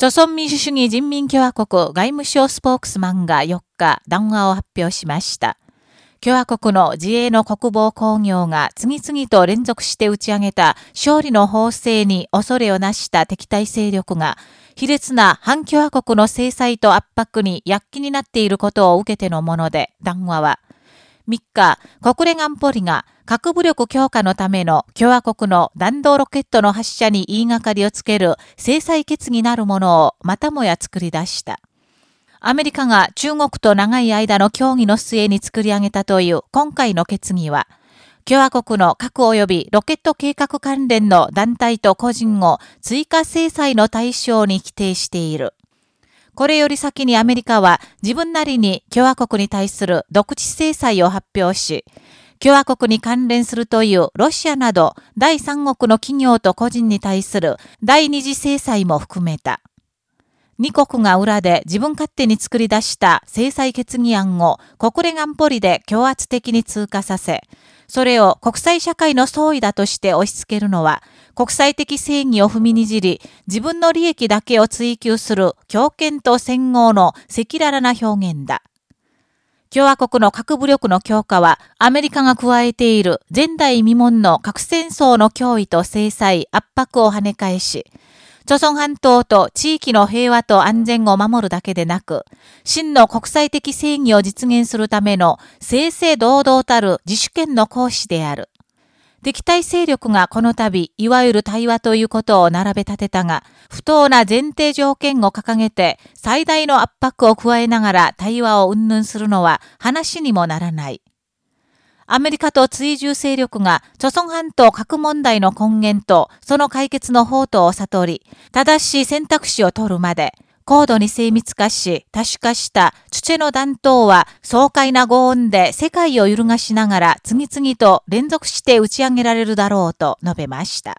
朝鮮民主主義人民共和国外務省スポークスマンが4日談話を発表しました。共和国の自衛の国防工業が次々と連続して打ち上げた勝利の法制に恐れをなした敵対勢力が卑劣な反共和国の制裁と圧迫に躍起になっていることを受けてのもので談話は3日、国連安保理が核武力強化のための共和国の弾道ロケットの発射に言いがかりをつける制裁決議なるものをまたもや作り出した。アメリカが中国と長い間の協議の末に作り上げたという今回の決議は、共和国の核及びロケット計画関連の団体と個人を追加制裁の対象に規定している。これより先にアメリカは自分なりに共和国に対する独自制裁を発表し、共和国に関連するというロシアなど第三国の企業と個人に対する第二次制裁も含めた。二国が裏で自分勝手に作り出した制裁決議案を国連安保理で強圧的に通過させ、それを国際社会の総意だとして押し付けるのは、国際的正義を踏みにじり、自分の利益だけを追求する強権と戦後の赤裸々な表現だ。共和国の核武力の強化は、アメリカが加えている前代未聞の核戦争の脅威と制裁、圧迫を跳ね返し、朝鮮半島と地域の平和と安全を守るだけでなく、真の国際的正義を実現するための正々堂々たる自主権の行使である。敵対勢力がこの度、いわゆる対話ということを並べ立てたが、不当な前提条件を掲げて、最大の圧迫を加えながら対話を云々するのは話にもならない。アメリカと追従勢力が、著孫半島核問題の根源と、その解決の方途を悟り、正しい選択肢を取るまで、高度に精密化し、多種化したチュチェの弾頭は爽快な轟音で世界を揺るがしながら次々と連続して打ち上げられるだろうと述べました。